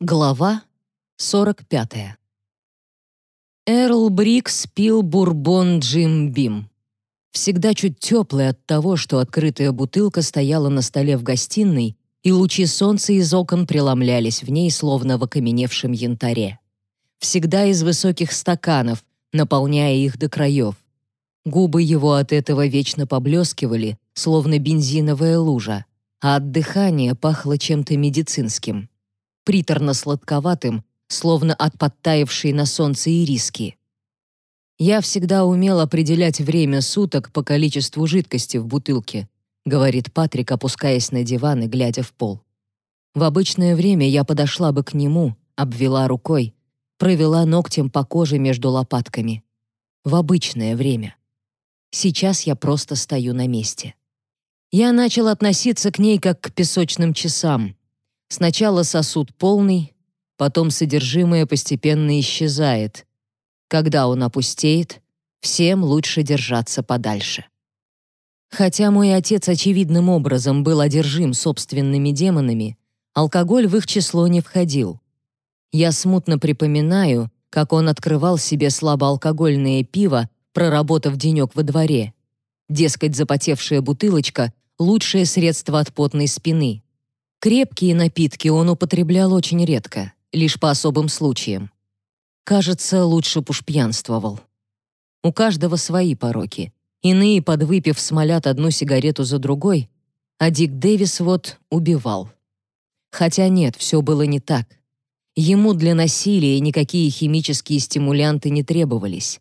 Глава 45. Эрл Брикс пил бурбон Джим Бим. Всегда чуть теплый от того, что открытая бутылка стояла на столе в гостиной, и лучи солнца из окон преломлялись в ней, словно в окаменевшем янтаре. Всегда из высоких стаканов, наполняя их до краев. Губы его от этого вечно поблескивали, словно бензиновая лужа, а от дыхания пахло чем-то медицинским приторно-сладковатым, словно от подтаявшей на солнце ириски. «Я всегда умел определять время суток по количеству жидкости в бутылке», говорит Патрик, опускаясь на диван и глядя в пол. В обычное время я подошла бы к нему, обвела рукой, провела ногтем по коже между лопатками. В обычное время. Сейчас я просто стою на месте. Я начал относиться к ней как к песочным часам, Сначала сосуд полный, потом содержимое постепенно исчезает. Когда он опустеет, всем лучше держаться подальше. Хотя мой отец очевидным образом был одержим собственными демонами, алкоголь в их число не входил. Я смутно припоминаю, как он открывал себе слабоалкогольное пиво, проработав денек во дворе. Дескать, запотевшая бутылочка — лучшее средство от потной спины. Крепкие напитки он употреблял очень редко, лишь по особым случаям. Кажется, лучше б уж пьянствовал. У каждого свои пороки. Иные, подвыпив, смолят одну сигарету за другой, а Дик Дэвис вот убивал. Хотя нет, все было не так. Ему для насилия никакие химические стимулянты не требовались.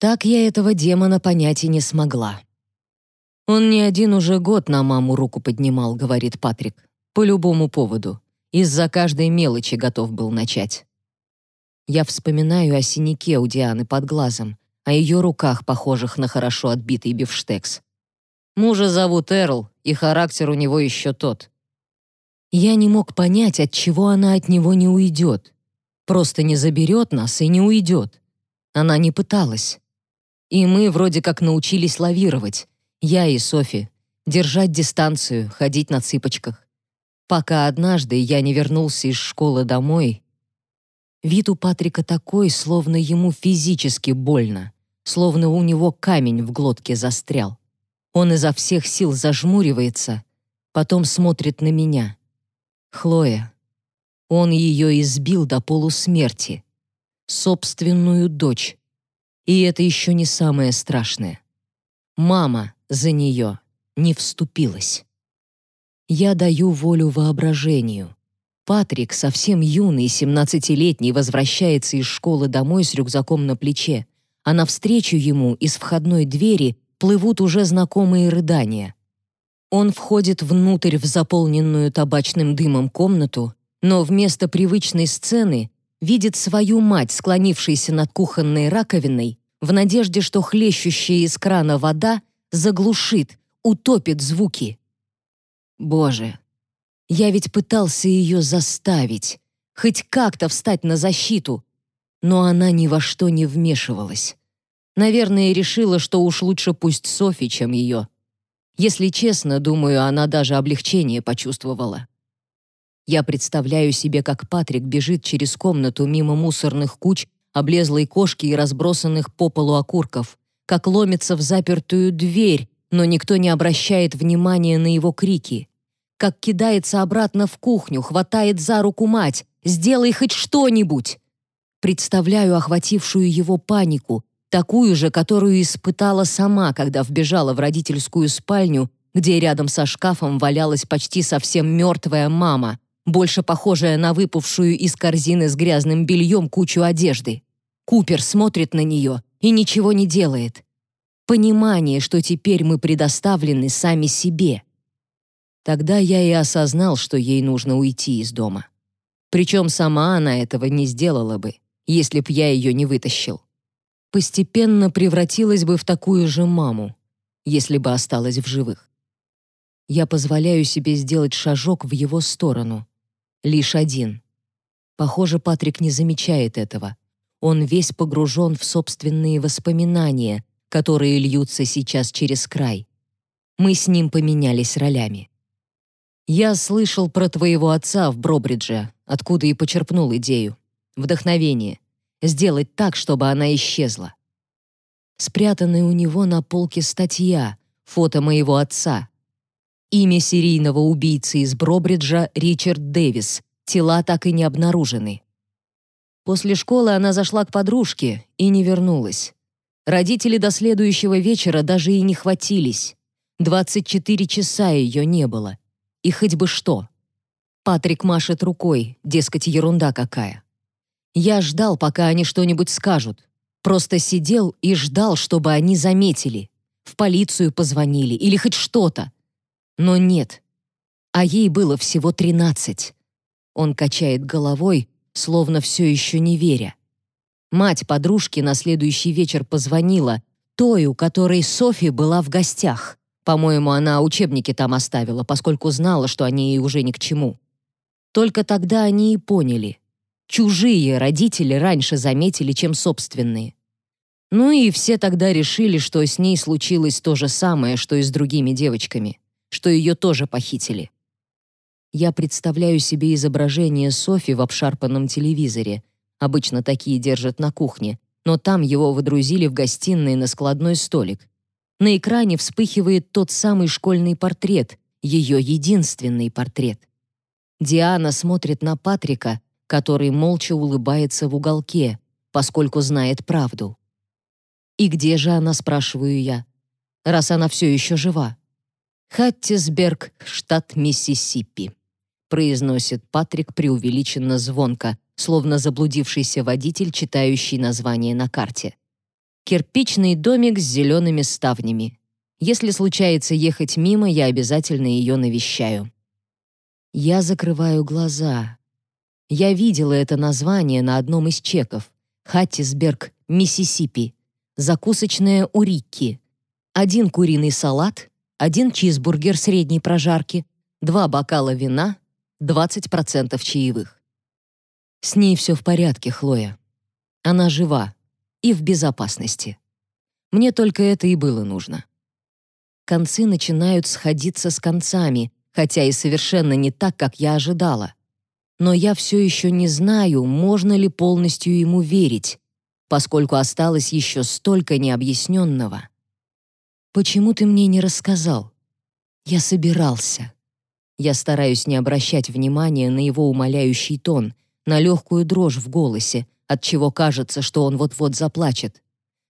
Так я этого демона понять и не смогла. «Он не один уже год на маму руку поднимал», — говорит Патрик. По любому поводу. Из-за каждой мелочи готов был начать. Я вспоминаю о синяке у Дианы под глазом, о ее руках, похожих на хорошо отбитый бифштекс. Мужа зовут Эрл, и характер у него еще тот. Я не мог понять, от чего она от него не уйдет. Просто не заберет нас и не уйдет. Она не пыталась. И мы вроде как научились лавировать, я и Софи, держать дистанцию, ходить на цыпочках пока однажды я не вернулся из школы домой. Вид у Патрика такой, словно ему физически больно, словно у него камень в глотке застрял. Он изо всех сил зажмуривается, потом смотрит на меня. Хлоя. Он ее избил до полусмерти. Собственную дочь. И это еще не самое страшное. Мама за нее не вступилась. Я даю волю воображению. Патрик, совсем юный, 17-летний, возвращается из школы домой с рюкзаком на плече, а навстречу ему из входной двери плывут уже знакомые рыдания. Он входит внутрь в заполненную табачным дымом комнату, но вместо привычной сцены видит свою мать, склонившейся над кухонной раковиной, в надежде, что хлещущая из крана вода заглушит, утопит звуки. Боже, я ведь пытался ее заставить, хоть как-то встать на защиту, но она ни во что не вмешивалась. Наверное, решила, что уж лучше пусть Софи, чем ее. Если честно, думаю, она даже облегчение почувствовала. Я представляю себе, как Патрик бежит через комнату мимо мусорных куч, облезлой кошки и разбросанных по полу окурков, как ломится в запертую дверь, но никто не обращает внимания на его крики. Как кидается обратно в кухню, хватает за руку мать. «Сделай хоть что-нибудь!» Представляю охватившую его панику, такую же, которую испытала сама, когда вбежала в родительскую спальню, где рядом со шкафом валялась почти совсем мертвая мама, больше похожая на выпавшую из корзины с грязным бельем кучу одежды. Купер смотрит на нее и ничего не делает. Понимание, что теперь мы предоставлены сами себе. Тогда я и осознал, что ей нужно уйти из дома. Причем сама она этого не сделала бы, если б я ее не вытащил. Постепенно превратилась бы в такую же маму, если бы осталась в живых. Я позволяю себе сделать шажок в его сторону. Лишь один. Похоже, Патрик не замечает этого. Он весь погружен в собственные воспоминания, которые льются сейчас через край. Мы с ним поменялись ролями. «Я слышал про твоего отца в Бробридже», откуда и почерпнул идею. Вдохновение. Сделать так, чтобы она исчезла. Спрятанная у него на полке статья, фото моего отца. Имя серийного убийцы из Бробриджа Ричард Дэвис. Тела так и не обнаружены. После школы она зашла к подружке и не вернулась. Родители до следующего вечера даже и не хватились. 24 часа ее не было. И хоть бы что. Патрик машет рукой, дескать, ерунда какая. Я ждал, пока они что-нибудь скажут. Просто сидел и ждал, чтобы они заметили. В полицию позвонили или хоть что-то. Но нет. А ей было всего 13. Он качает головой, словно все еще не веря. Мать подружки на следующий вечер позвонила, той, у которой Софи была в гостях. По-моему, она учебники там оставила, поскольку знала, что они ей уже ни к чему. Только тогда они и поняли. Чужие родители раньше заметили, чем собственные. Ну и все тогда решили, что с ней случилось то же самое, что и с другими девочками, что ее тоже похитили. Я представляю себе изображение Софи в обшарпанном телевизоре, Обычно такие держат на кухне, но там его выдрузили в гостиной на складной столик. На экране вспыхивает тот самый школьный портрет, ее единственный портрет. Диана смотрит на Патрика, который молча улыбается в уголке, поскольку знает правду. «И где же она?» — спрашиваю я. «Раз она все еще жива». «Хаттисберг, штат Миссисипи», — произносит Патрик преувеличенно звонко, словно заблудившийся водитель, читающий название на карте. Кирпичный домик с зелеными ставнями. Если случается ехать мимо, я обязательно ее навещаю. Я закрываю глаза. Я видела это название на одном из чеков. Хаттисберг, Миссисипи. Закусочная у Рикки. Один куриный салат, один чизбургер средней прожарки, два бокала вина, 20% чаевых. С ней все в порядке, Хлоя. Она жива и в безопасности. Мне только это и было нужно. Концы начинают сходиться с концами, хотя и совершенно не так, как я ожидала. Но я все еще не знаю, можно ли полностью ему верить, поскольку осталось еще столько необъясненного. Почему ты мне не рассказал? Я собирался. Я стараюсь не обращать внимания на его умоляющий тон — на легкую дрожь в голосе, от чего кажется, что он вот-вот заплачет.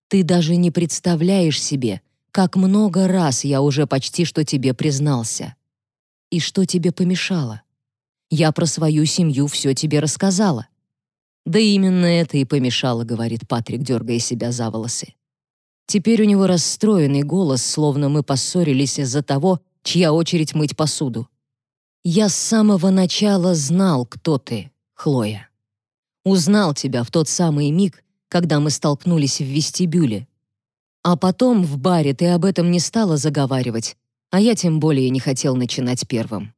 Ты даже не представляешь себе, как много раз я уже почти что тебе признался. И что тебе помешало? Я про свою семью все тебе рассказала. Да именно это и помешало, говорит Патрик, дергая себя за волосы. Теперь у него расстроенный голос, словно мы поссорились из-за того, чья очередь мыть посуду. Я с самого начала знал, кто ты. Хлоя. Узнал тебя в тот самый миг, когда мы столкнулись в вестибюле. А потом в баре ты об этом не стала заговаривать, а я тем более не хотел начинать первым.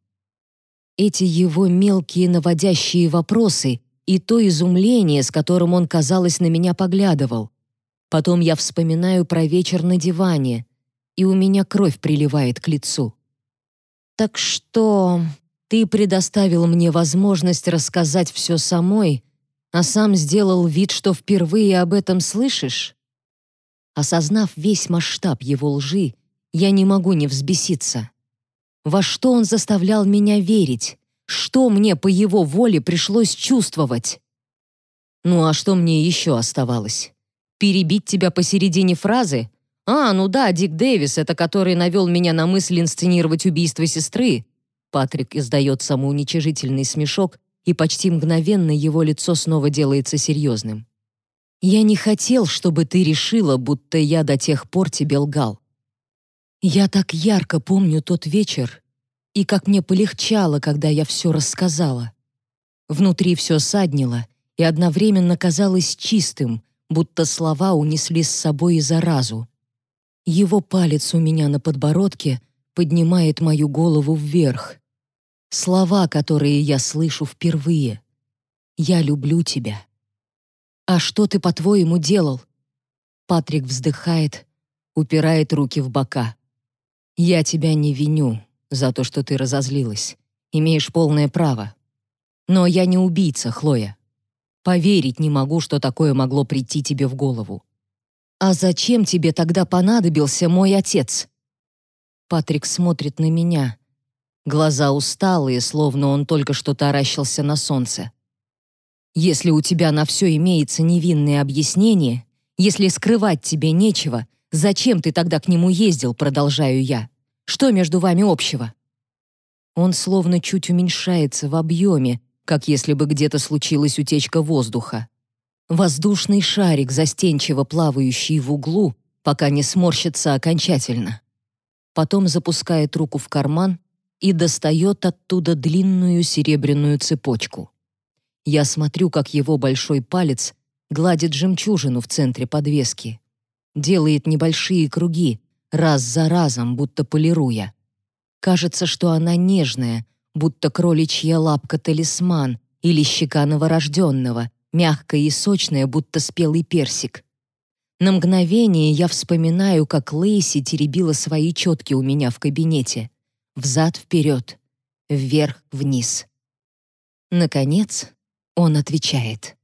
Эти его мелкие наводящие вопросы и то изумление, с которым он, казалось, на меня поглядывал. Потом я вспоминаю про вечер на диване, и у меня кровь приливает к лицу. «Так что...» Ты предоставил мне возможность рассказать все самой, а сам сделал вид, что впервые об этом слышишь? Осознав весь масштаб его лжи, я не могу не взбеситься. Во что он заставлял меня верить? Что мне по его воле пришлось чувствовать? Ну а что мне еще оставалось? Перебить тебя посередине фразы? А, ну да, Дик Дэвис, это который навел меня на мысль инсценировать убийство сестры. Патрик издает самоуничижительный смешок, и почти мгновенно его лицо снова делается серьезным. «Я не хотел, чтобы ты решила, будто я до тех пор тебе лгал. Я так ярко помню тот вечер, и как мне полегчало, когда я все рассказала. Внутри все саднило и одновременно казалось чистым, будто слова унесли с собой и заразу. Его палец у меня на подбородке поднимает мою голову вверх, Слова, которые я слышу впервые. «Я люблю тебя». «А что ты, по-твоему, делал?» Патрик вздыхает, упирает руки в бока. «Я тебя не виню за то, что ты разозлилась. Имеешь полное право. Но я не убийца, Хлоя. Поверить не могу, что такое могло прийти тебе в голову. А зачем тебе тогда понадобился мой отец? Патрик смотрит на меня. Глаза усталые, словно он только что таращился на солнце. Если у тебя на все имеется невинное объяснение, если скрывать тебе нечего, зачем ты тогда к нему ездил, продолжаю я? Что между вами общего? Он словно чуть уменьшается в объеме, как если бы где-то случилась утечка воздуха. Воздушный шарик, застенчиво плавающий в углу, пока не сморщится окончательно. Потом запускает руку в карман и достает оттуда длинную серебряную цепочку. Я смотрю, как его большой палец гладит жемчужину в центре подвески. Делает небольшие круги, раз за разом, будто полируя. Кажется, что она нежная, будто кроличья лапка-талисман или щека новорожденного, мягкая и сочная, будто спелый персик. На мгновение я вспоминаю, как Лейси теребила свои четки у меня в кабинете. Взад-вперед, вверх-вниз. Наконец, он отвечает.